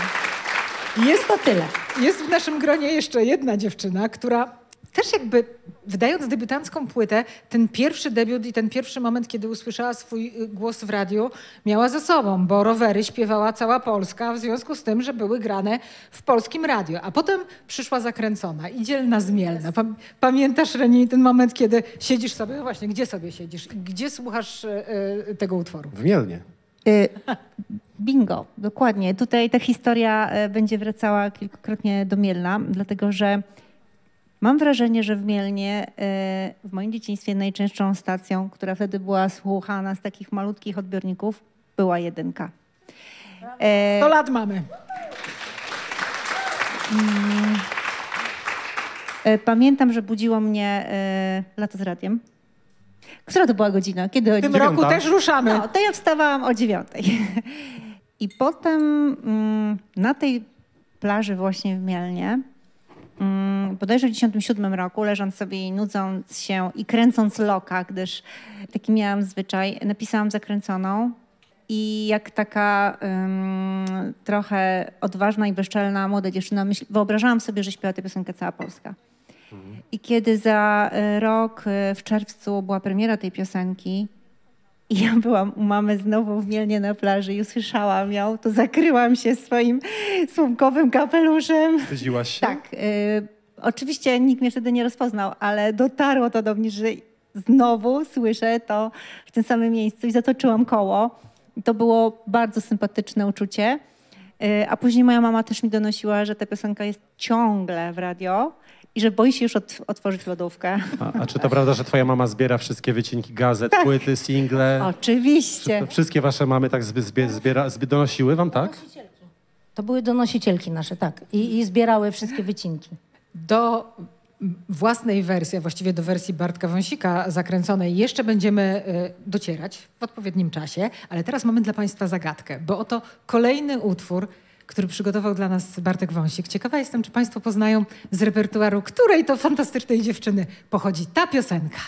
Jest to tyle. Jest w naszym gronie jeszcze jedna dziewczyna, która też jakby wydając debiutancką płytę, ten pierwszy debiut i ten pierwszy moment, kiedy usłyszała swój y, głos w radiu, miała za sobą, bo rowery śpiewała cała Polska w związku z tym, że były grane w polskim radiu. A potem przyszła zakręcona i dzielna zmielna. Pam- Pamiętasz, Reni, ten moment, kiedy siedzisz sobie, no właśnie, gdzie sobie siedzisz? Gdzie słuchasz y, y, tego utworu? W Mielnie. Y, Bingo, dokładnie. Tutaj ta historia e, będzie wracała kilkukrotnie do Mielna, dlatego że mam wrażenie, że w Mielnie e, w moim dzieciństwie najczęstszą stacją, która wtedy była słuchana z takich malutkich odbiorników, była jedynka. E, 100 lat mamy. Mm. E, Pamiętam, że budziło mnie e, lato z radiem. Która to była godzina? Kiedy W tym dziewiąta? roku też ruszamy. No, to ja wstawałam o dziewiątej. I potem mm, na tej plaży właśnie w Mielnie, bodajże w 97 roku, leżąc sobie i nudząc się i kręcąc loka, gdyż taki miałam zwyczaj, napisałam zakręconą i jak taka ym, trochę odważna i bezczelna młoda dziewczyna, myśl, wyobrażałam sobie, że śpiewa tę piosenkę cała Polska. I kiedy za y, rok y, w czerwcu była premiera tej piosenki i ja byłam u mamy znowu w Mielnie na plaży i usłyszałam ją, to zakryłam się swoim słomkowym kapeluszem. Wstydziłaś się? Tak. Y, oczywiście nikt mnie wtedy nie rozpoznał, ale dotarło to do mnie, że znowu słyszę to w tym samym miejscu i zatoczyłam koło. To było bardzo sympatyczne uczucie. Y, a później moja mama też mi donosiła, że ta piosenka jest ciągle w radio i że boi się już ot- otworzyć lodówkę. A, a czy to prawda, że twoja mama zbiera wszystkie wycinki gazet, Tak. płyty, single? Oczywiście. To wszystkie wasze mamy tak zbiera, zby, donosiły wam, tak? To były donosicielki nasze, tak. I, i zbierały wszystkie wycinki. Do własnej wersji, a właściwie do wersji Bartka Wąsika zakręconej jeszcze będziemy y, docierać w odpowiednim czasie, ale teraz mamy dla Państwa zagadkę, bo oto kolejny utwór, który przygotował dla nas Bartek Wąsik. Ciekawa jestem, czy Państwo poznają z repertuaru, której to fantastycznej dziewczyny pochodzi ta piosenka.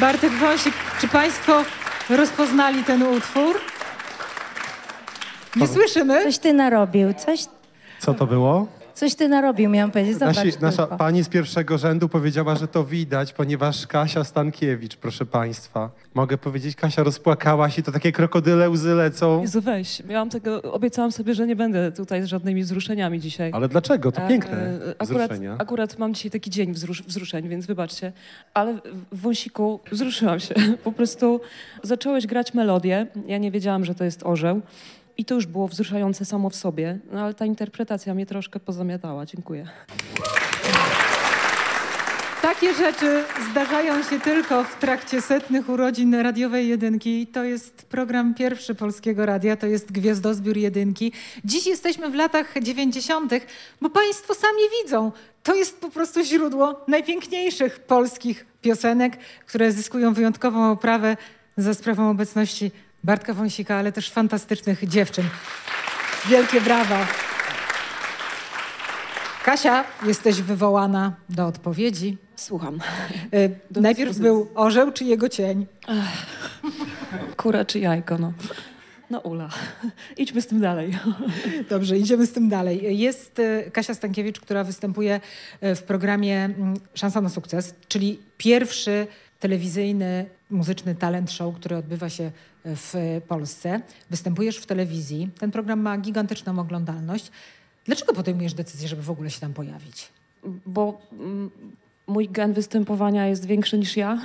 Bartek Wąsik, czy Państwo rozpoznali ten utwór? Nie słyszymy? Coś ty narobił, coś, Co to było? Coś ty narobił, miałam powiedzieć. Zobacz Nasi, nasza tylko. pani z pierwszego rzędu powiedziała, że to widać, ponieważ Kasia Stankiewicz, proszę państwa. Mogę powiedzieć, Kasia rozpłakała się, to takie krokodyle łzy lecą. Jezu, weź. Miałam tego, obiecałam sobie, że nie będę tutaj z żadnymi wzruszeniami dzisiaj. Ale dlaczego? To E, piękne e, akurat, wzruszenia. akurat mam dzisiaj taki dzień wzrusz, wzruszeń, więc wybaczcie. Ale w Wąsiku wzruszyłam się. Po prostu zacząłeś grać melodię. Ja nie wiedziałam, że to jest orzeł. I to już było wzruszające samo w sobie. No ale ta interpretacja mnie troszkę pozamiatała. Dziękuję. Takie rzeczy zdarzają się tylko w trakcie setnych urodzin radiowej jedynki. To jest program pierwszy Polskiego Radia, to jest Gwiazdozbiór jedynki. Dziś jesteśmy w latach 90., bo Państwo sami widzą, to jest po prostu źródło najpiękniejszych polskich piosenek, które zyskują wyjątkową oprawę za sprawą obecności Bartka Wąsika, ale też fantastycznych dziewczyn. Wielkie brawa. Kasia, jesteś wywołana do odpowiedzi. Słucham. Y, Najpierw był orzeł czy jego cień? Kura czy jajko, no. No Ula, idźmy z tym dalej. Dobrze, idziemy z tym dalej. Jest y, Kasia Stankiewicz, która występuje y, w programie mm, Szansa na sukces, czyli pierwszy telewizyjny muzyczny talent show, który odbywa się w Polsce. Występujesz w telewizji. Ten program ma gigantyczną oglądalność. Dlaczego podejmujesz decyzję, żeby w ogóle się tam pojawić? Bo mm, mój gen występowania jest większy niż ja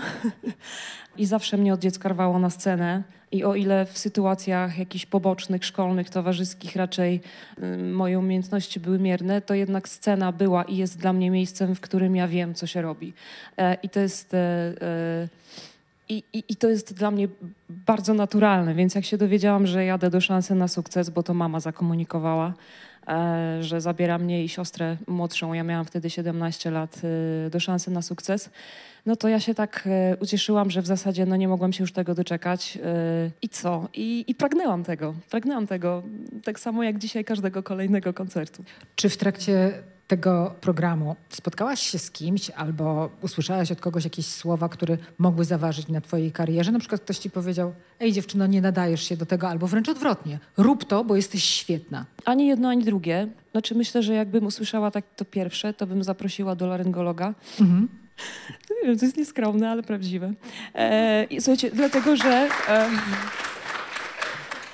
i zawsze mnie od dziecka rwało na scenę. I o ile w sytuacjach jakichś pobocznych, szkolnych, towarzyskich raczej y, moje umiejętności były mierne, to jednak scena była i jest dla mnie miejscem, w którym ja wiem, co się robi. E, I to jest... e, e, I, i, I to jest dla mnie bardzo naturalne, więc jak się dowiedziałam, że jadę do szansy na sukces, bo to mama zakomunikowała, e, że zabiera mnie i siostrę młodszą, ja miałam wtedy 17 lat, e, do szansy na sukces, no to ja się tak e, ucieszyłam, że w zasadzie no nie mogłam się już tego doczekać. I co? I, I pragnęłam tego. Pragnęłam tego tak samo jak dzisiaj każdego kolejnego koncertu. Czy w trakcie tego programu spotkałaś się z kimś albo usłyszałaś od kogoś jakieś słowa, które mogły zaważyć na twojej karierze? Na przykład ktoś ci powiedział, ej dziewczyno, nie nadajesz się do tego, albo wręcz odwrotnie, rób to, bo jesteś świetna. Ani jedno, ani drugie. Znaczy myślę, że jakbym usłyszała tak to pierwsze, to bym zaprosiła do laryngologa. Mhm. Nie wiem, to jest nieskromne, ale prawdziwe. E, słuchajcie, dlatego, że... E,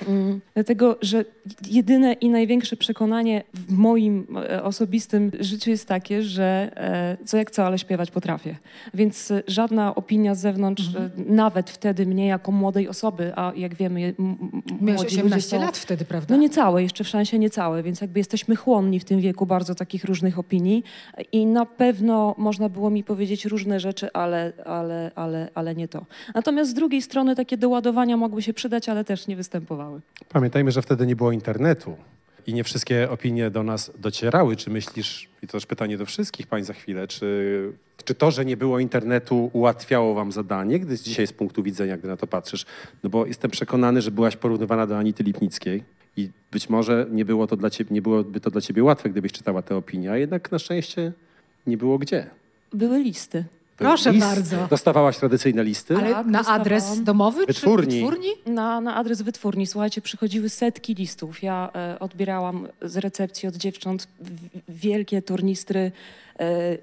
mm, Dlatego, że jedyne i największe przekonanie w moim e, osobistym życiu jest takie, że e, co jak co, ale śpiewać potrafię. Więc e, żadna opinia z zewnątrz, e, nawet wtedy mnie jako młodej osoby, a jak wiemy, Miałeś młodzi ludzie 18 są- lat wtedy, prawda? no niecałe, jeszcze w szansie niecałe, więc jakby jesteśmy chłonni w tym wieku bardzo takich różnych opinii i na pewno można było mi powiedzieć różne rzeczy, ale, ale, ale, ale nie to. Natomiast z drugiej strony takie doładowania mogły się przydać, ale też nie występowały. Pamiętajmy, że wtedy nie było internetu i nie wszystkie opinie do nas docierały. Czy myślisz, i to też pytanie do wszystkich pań za chwilę, czy, czy to, że nie było internetu ułatwiało wam zadanie, gdy dzisiaj z punktu widzenia, gdy na to patrzysz? No bo jestem przekonany, że byłaś porównywana do Anity Lipnickiej i być może nie, było to dla ciebie, nie byłoby to dla ciebie łatwe, gdybyś czytała te opinie, a jednak na szczęście nie było gdzie. Były listy. Proszę List- bardzo. Dostawałaś tradycyjne listy? Ale Tak, na dostawałam. adres domowy Wytwórni. czy wytwórni? Na, na adres wytwórni, słuchajcie, przychodziły setki listów. Ja e, odbierałam z recepcji od dziewcząt w- wielkie tornistry e,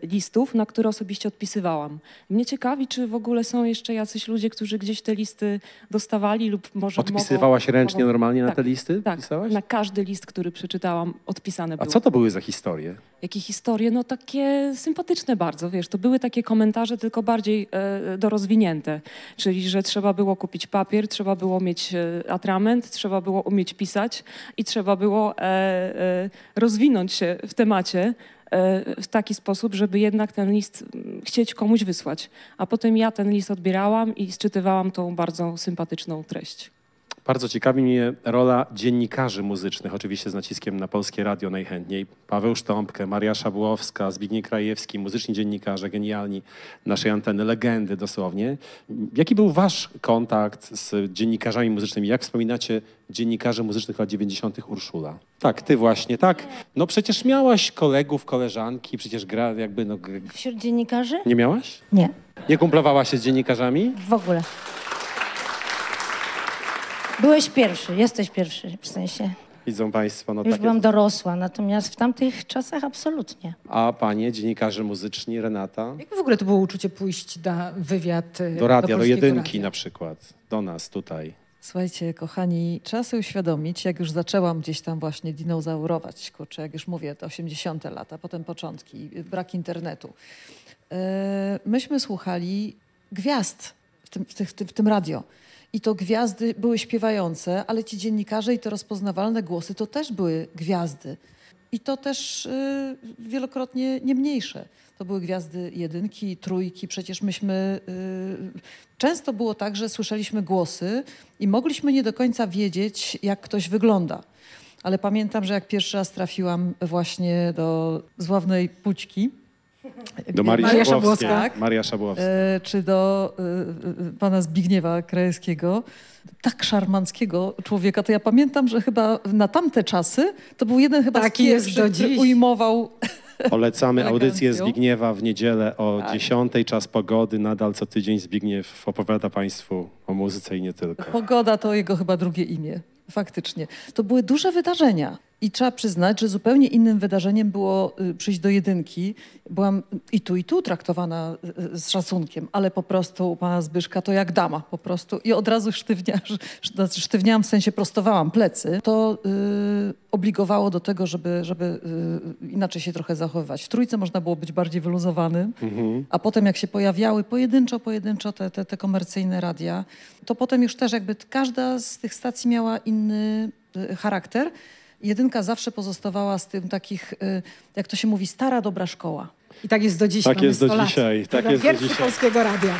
listów, na które osobiście odpisywałam. Mnie ciekawi, czy w ogóle są jeszcze jacyś ludzie, którzy gdzieś te listy dostawali lub może Odpisywałaś mogą, ręcznie mogą- normalnie na tak, te listy? Tak, Pisałaś? na każdy list, który przeczytałam, odpisane A było. co to były za historie? Jakie historie? No takie sympatyczne bardzo, wiesz, to były takie komentarze, tylko bardziej e, dorozwinięte. Czyli, że trzeba było kupić papier, trzeba było mieć e, atrament, trzeba było umieć pisać i trzeba było e, e, rozwinąć się w temacie e, w taki sposób, żeby jednak ten list chcieć komuś wysłać. A potem ja ten list odbierałam i sczytywałam tą bardzo sympatyczną treść. Bardzo ciekawi mnie rola dziennikarzy muzycznych, oczywiście z naciskiem na polskie radio najchętniej. Paweł Sztąpkę, Maria Szabłowska, Zbigniew Krajewski, muzyczni dziennikarze, genialni naszej anteny, legendy dosłownie. Jaki był wasz kontakt z dziennikarzami muzycznymi? Jak wspominacie dziennikarzy muzycznych lat 90. Urszula? Tak, ty właśnie, tak. No przecież miałaś kolegów, koleżanki, przecież gra jakby... No, Wśród dziennikarzy? nie miałaś? Nie. Nie kumplowała się z dziennikarzami? W ogóle. Byłeś pierwszy, jesteś pierwszy w sensie. Widzą państwo, no Już takie... byłam dorosła, natomiast w tamtych czasach absolutnie. A panie, dziennikarze muzyczni, Renata? Jak w ogóle to było uczucie pójść na wywiad y, Do radia, do, Polskiego jedynki Radia? na przykład. Do nas tutaj. Słuchajcie, kochani, trzeba sobie uświadomić, jak już zaczęłam gdzieś tam właśnie dinozaurować, kurczę, jak już mówię, te 80. lata, potem początki, brak internetu. E, Myśmy słuchali gwiazd w tym, w, tym, w, tym, w tym radio. I to gwiazdy były śpiewające, ale ci dziennikarze i te rozpoznawalne głosy to też były gwiazdy. I to też y, wielokrotnie nie mniejsze. To były gwiazdy jedynki, trójki. Przecież myśmy. Y, często było tak, że słyszeliśmy głosy i mogliśmy nie do końca wiedzieć, jak ktoś wygląda. Ale pamiętam, że jak pierwszy raz trafiłam właśnie do sławnej Pućki. Do Marii Maria Szabłowskiej. Tak. Maria Szabłowska. E, czy do e, e, pana Zbigniewa Krajewskiego, tak szarmanckiego człowieka, to ja pamiętam, że chyba na tamte czasy to był jeden chyba Taki z pierwszych, do dziś. ujmował Polecamy audycję. Zbigniewa w niedzielę o Tak. 10, czas pogody. Nadal co tydzień Zbigniew opowiada państwu o muzyce i nie tylko. Pogoda to jego chyba drugie imię. Faktycznie. To były duże wydarzenia. I trzeba przyznać, że zupełnie innym wydarzeniem było y, przyjść do jedynki. Byłam i tu, i tu traktowana y, z szacunkiem, ale po prostu u pana Zbyszka to jak dama po prostu. I od razu sztywnia, znaczy sztywniałam, w sensie prostowałam plecy. To y, obligowało do tego, żeby, żeby y, inaczej się trochę zachowywać. W trójce można było być bardziej wyluzowanym. Mhm. A potem jak się pojawiały pojedynczo, pojedynczo te, te, te komercyjne radia, to potem już też jakby każda z tych stacji miała inny y, charakter. Jedynka zawsze pozostawała z tym takich, y, jak to się mówi, stara dobra szkoła. I tak jest do dziś. Tak mamy jest do 100 lat. dzisiaj, tak jest do Pierwszy dzisiaj. Polskiego Radia.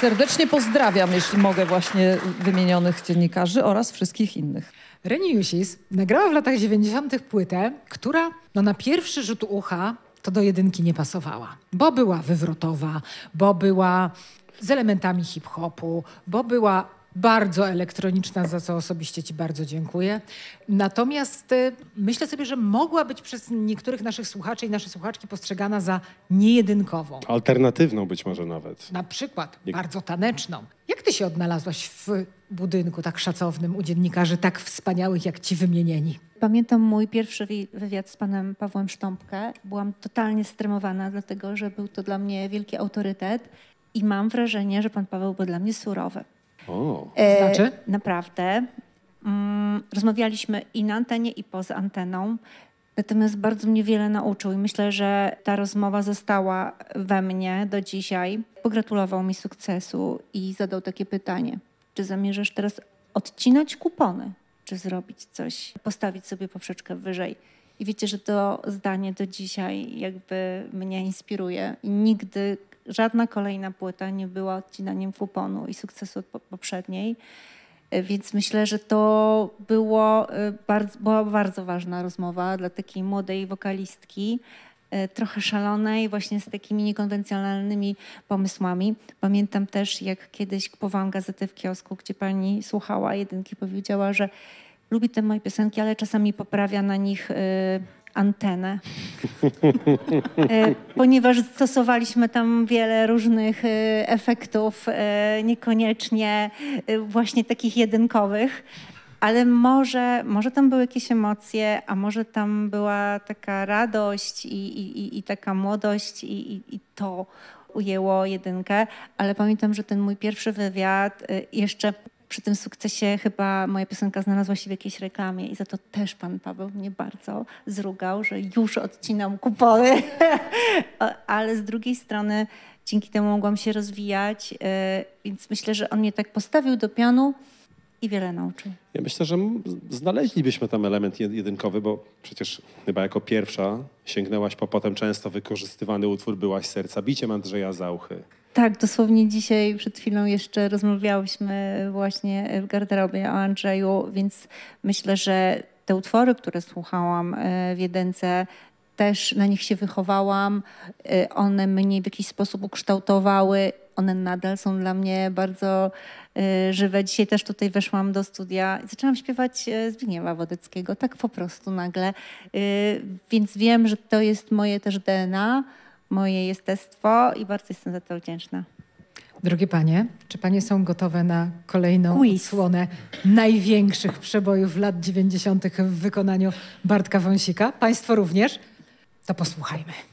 Serdecznie pozdrawiam, jeśli mogę, właśnie wymienionych dziennikarzy oraz wszystkich innych. Reni Jusis nagrała w latach 90. płytę, która no, na pierwszy rzut ucha to do jedynki nie pasowała, bo była wywrotowa, bo była z elementami hip-hopu, bo była bardzo elektroniczna, za co osobiście Ci bardzo dziękuję. Natomiast y, myślę sobie, że mogła być przez niektórych naszych słuchaczy i nasze słuchaczki postrzegana za niejedynkową. Alternatywną być może nawet. Na przykład Nie- bardzo taneczną. Jak ty się odnalazłaś w budynku tak szacownym u dziennikarzy tak wspaniałych jak ci wymienieni? Pamiętam mój pierwszy wi- wywiad z panem Pawłem Sztąpkę. Byłam totalnie stremowana, dlatego że był to dla mnie wielki autorytet i mam wrażenie, że pan Paweł był dla mnie surowy. O. E, Znaczy? Naprawdę. Mm, rozmawialiśmy i na antenie, i poza anteną. Natomiast bardzo mnie wiele nauczył i myślę, że ta rozmowa została we mnie do dzisiaj. Pogratulował mi sukcesu i zadał takie pytanie. Czy zamierzasz teraz odcinać kupony? Czy zrobić coś, postawić sobie poprzeczkę wyżej? I wiecie, że to zdanie do dzisiaj jakby mnie inspiruje. I nigdy żadna kolejna płyta nie była odcinaniem kuponu i sukcesu poprzedniej. E, Więc myślę, że to było e, bardzo, była bardzo ważna rozmowa dla takiej młodej wokalistki, e, trochę szalonej, właśnie z takimi niekonwencjonalnymi pomysłami. Pamiętam też, jak kiedyś kupowałam gazetę w kiosku, gdzie pani słuchała jedynki, powiedziała, że lubi te moje piosenki, ale czasami poprawia na nich antenę. E, ponieważ stosowaliśmy tam wiele różnych e, efektów, e, niekoniecznie właśnie takich jedynkowych, ale może, może tam były jakieś emocje, a może tam była taka radość i, i, i- taka młodość i, i, i to ujęło jedynkę, ale pamiętam, że ten mój pierwszy wywiad jeszcze przy tym sukcesie chyba moja piosenka znalazła się w jakiejś reklamie i za to też pan Paweł mnie bardzo zrugał, że już odcinam kupony. Ale z drugiej strony dzięki temu mogłam się rozwijać, e, więc myślę, że on mnie tak postawił do pianu i wiele nauczył. Ja myślę, że znaleźlibyśmy tam element jed- jedynkowy, bo przecież chyba jako pierwsza sięgnęłaś po potem często wykorzystywany utwór Byłaś serca biciem Andrzeja Zauchy. Tak, dosłownie dzisiaj przed chwilą jeszcze rozmawiałyśmy właśnie w garderobie o Andrzeju, więc myślę, że te utwory, które słuchałam e, w jedynce, też na nich się wychowałam. E, One mnie w jakiś sposób ukształtowały. One nadal są dla mnie bardzo e, żywe. Dzisiaj też tutaj weszłam do studia i zaczęłam śpiewać Zbigniewa Wodeckiego, tak po prostu nagle. Więc wiem, że to jest moje też DNA moje jestestwo i bardzo jestem za to wdzięczna. Drogie panie, czy panie są gotowe na kolejną Quiz. odsłonę największych przebojów lat 90. w wykonaniu Bartka Wąsika? Państwo również? To posłuchajmy.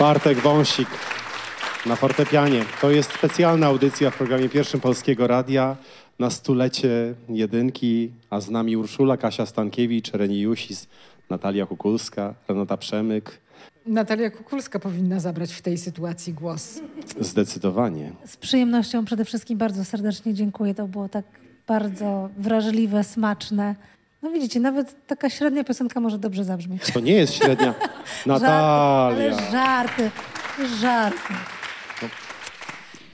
Bartek Wąsik na fortepianie. To jest specjalna audycja w programie pierwszym Polskiego Radia na stulecie jedynki, a z nami Urszula, Kasia Stankiewicz, Reni Jusis, Natalia Kukulska, Renata Przemyk. Natalia Kukulska powinna zabrać w tej sytuacji głos. Zdecydowanie. Z przyjemnością przede wszystkim bardzo serdecznie dziękuję. To było tak bardzo wrażliwe, smaczne No widzicie, nawet taka średnia piosenka może dobrze zabrzmieć. To nie jest średnia. Natalia. Żarty, ale żarty, żarty.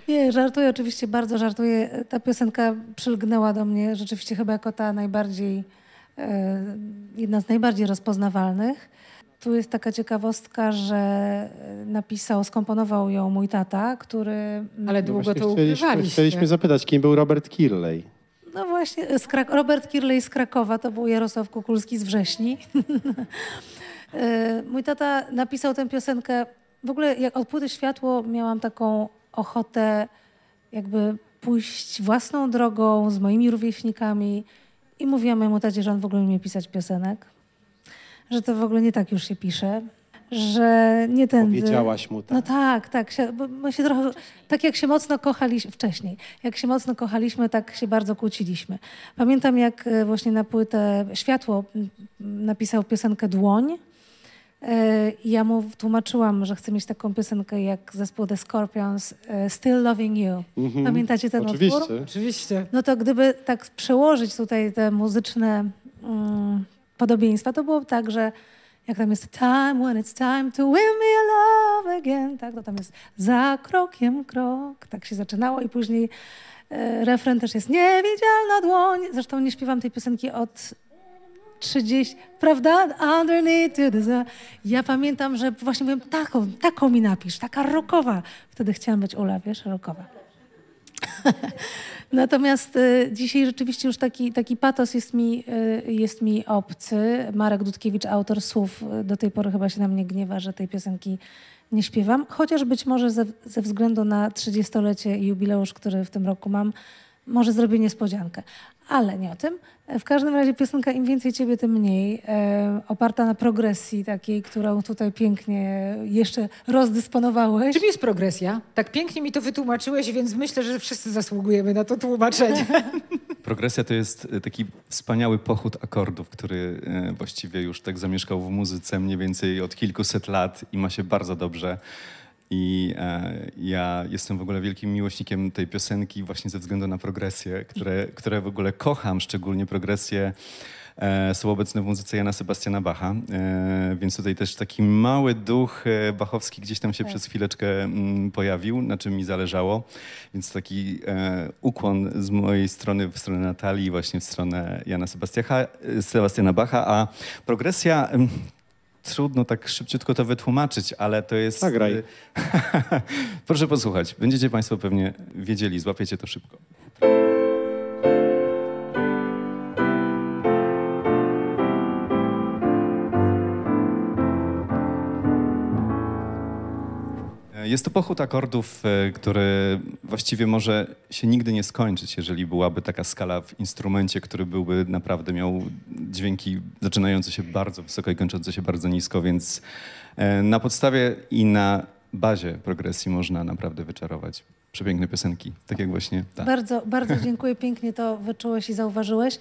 Nie, żartuję, oczywiście bardzo żartuję. Ta piosenka przylgnęła do mnie rzeczywiście chyba jako ta najbardziej, e, jedna z najbardziej rozpoznawalnych. Tu jest taka ciekawostka, że napisał, skomponował ją mój tata, który... Ale długo Właśnie to ukrywaliście. chcieliśmy zapytać, kim był Robert Kirley. No właśnie, Robert Kirley z Krakowa, to był Jarosław Kukulski z Wrześni. E, Mój tata napisał tę piosenkę, w ogóle jak od płyty Światło miałam taką ochotę jakby pójść własną drogą z moimi rówieśnikami. I mówiłam mojemu tacie, że on w ogóle nie umie pisać piosenek, że to w ogóle nie tak już się pisze, że nie ten... Powiedziałaś mu tak. No tak, tak. Się, bo, bo się trochę, tak jak się mocno kochaliśmy wcześniej, jak się mocno kochaliśmy, tak się bardzo kłóciliśmy. Pamiętam, jak e, właśnie na płytę Światło m, napisał piosenkę Dłoń. E, Ja mu tłumaczyłam, że chcę mieć taką piosenkę jak zespół The Scorpions, e, Still Loving You. Mhm. Pamiętacie ten Oczywiście. utwór? Oczywiście. No to gdyby tak przełożyć tutaj te muzyczne mm, podobieństwa, to było tak, że jak tam jest time when it's time to win me a love again, tak, to tam jest za krokiem krok, tak się zaczynało i później e, refren też jest niewidzialna dłoń. Zresztą nie śpiewam tej piosenki od 30, prawda? Underneath the sun. Ja pamiętam, że właśnie mówiłem, taką, taką mi napisz, taka rockowa. Wtedy chciałam być Ula, wiesz, rockowa. Natomiast y, dzisiaj rzeczywiście już taki, taki patos jest mi, y, jest mi obcy. Marek Dudkiewicz, autor słów, y, do tej pory chyba się na mnie gniewa, że tej piosenki nie śpiewam. Chociaż być może ze, ze względu na 30-lecie i jubileusz, który w tym roku mam, może zrobię niespodziankę. Ale nie o tym. W każdym razie piosenka Im więcej ciebie, tym mniej, e, oparta na progresji takiej, którą tutaj pięknie jeszcze rozdysponowałeś. Czym jest progresja? Tak pięknie mi to wytłumaczyłeś, więc myślę, że wszyscy zasługujemy na to tłumaczenie. Progresja to jest e, taki wspaniały pochód akordów, który e, właściwie już tak zamieszkał w muzyce mniej więcej od kilkuset lat i ma się bardzo dobrze. I e, ja jestem w ogóle wielkim miłośnikiem tej piosenki właśnie ze względu na progresję, które, które w ogóle kocham, szczególnie progresję e, są obecne w muzyce Jana Sebastiana Bacha, e, więc tutaj też taki mały duch e, bachowski gdzieś tam się Tak. przez chwileczkę mm, pojawił, na czym mi zależało, więc taki e, ukłon z mojej strony w stronę Natalii, właśnie w stronę Jana Sebastiana, Sebastiana Bacha, a progresja... Trudno tak szybciutko to wytłumaczyć, ale to jest... Zagraj. Proszę posłuchać. Będziecie Państwo pewnie wiedzieli, złapiecie to szybko. Jest to pochód akordów, e, który właściwie może się nigdy nie skończyć, jeżeli byłaby taka skala w instrumencie, który byłby naprawdę miał dźwięki zaczynające się bardzo wysoko i kończące się bardzo nisko, więc e, na podstawie i na bazie progresji można naprawdę wyczarować przepiękne piosenki, tak jak właśnie ta. Bardzo, bardzo dziękuję, pięknie to wyczułeś i zauważyłeś.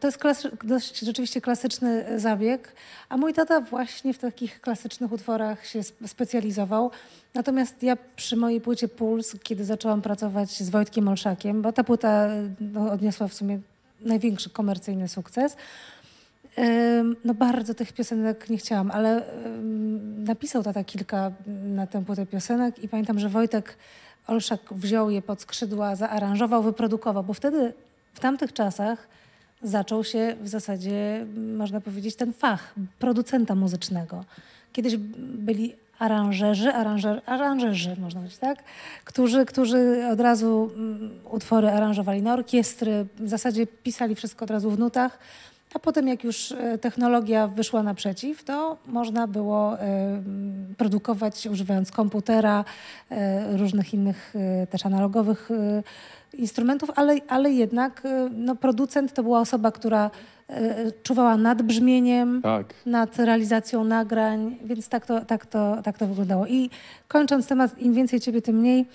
To jest klasy, dość rzeczywiście klasyczny e, zabieg, a mój tata właśnie w takich klasycznych utworach się sp- specjalizował. Natomiast ja przy mojej płycie Puls, kiedy zaczęłam pracować z Wojtkiem Olszakiem, bo ta płyta e, no, odniosła w sumie największy komercyjny sukces, No bardzo tych piosenek nie chciałam, ale napisał tata kilka na tę płytę piosenek i pamiętam, że Wojtek Olszak wziął je pod skrzydła, zaaranżował, wyprodukował, bo wtedy w tamtych czasach zaczął się w zasadzie, można powiedzieć, ten fach producenta muzycznego. Kiedyś byli aranżerzy, aranżer, aranżerzy, można powiedzieć, tak? Którzy, którzy od razu mm, utwory aranżowali na orkiestry, w zasadzie pisali wszystko od razu w nutach. A potem, jak już e, technologia wyszła naprzeciw, to można było e, produkować używając komputera, e, różnych innych też analogowych instrumentów, ale, ale jednak no, producent to była osoba, która czuwała nad brzmieniem, Tak. nad realizacją nagrań, więc tak to, tak, to, tak to wyglądało. I kończąc temat, im więcej ciebie, tym mniej.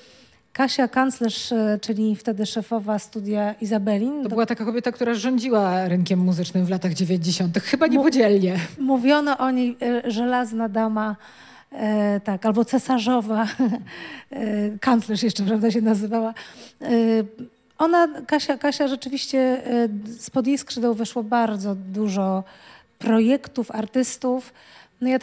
Kasia Kanclerz, e, czyli wtedy szefowa studia Izabelin, To była taka kobieta, która rządziła rynkiem muzycznym w latach 90. Chyba niepodzielnie. Mówiono o niej e, żelazna dama, e, tak, albo cesarzowa, e, kanclerz jeszcze, prawda, się nazywała. E, Ona, Kasia, Kasia rzeczywiście e, spod jej skrzydeł wyszło bardzo dużo projektów, artystów. No ja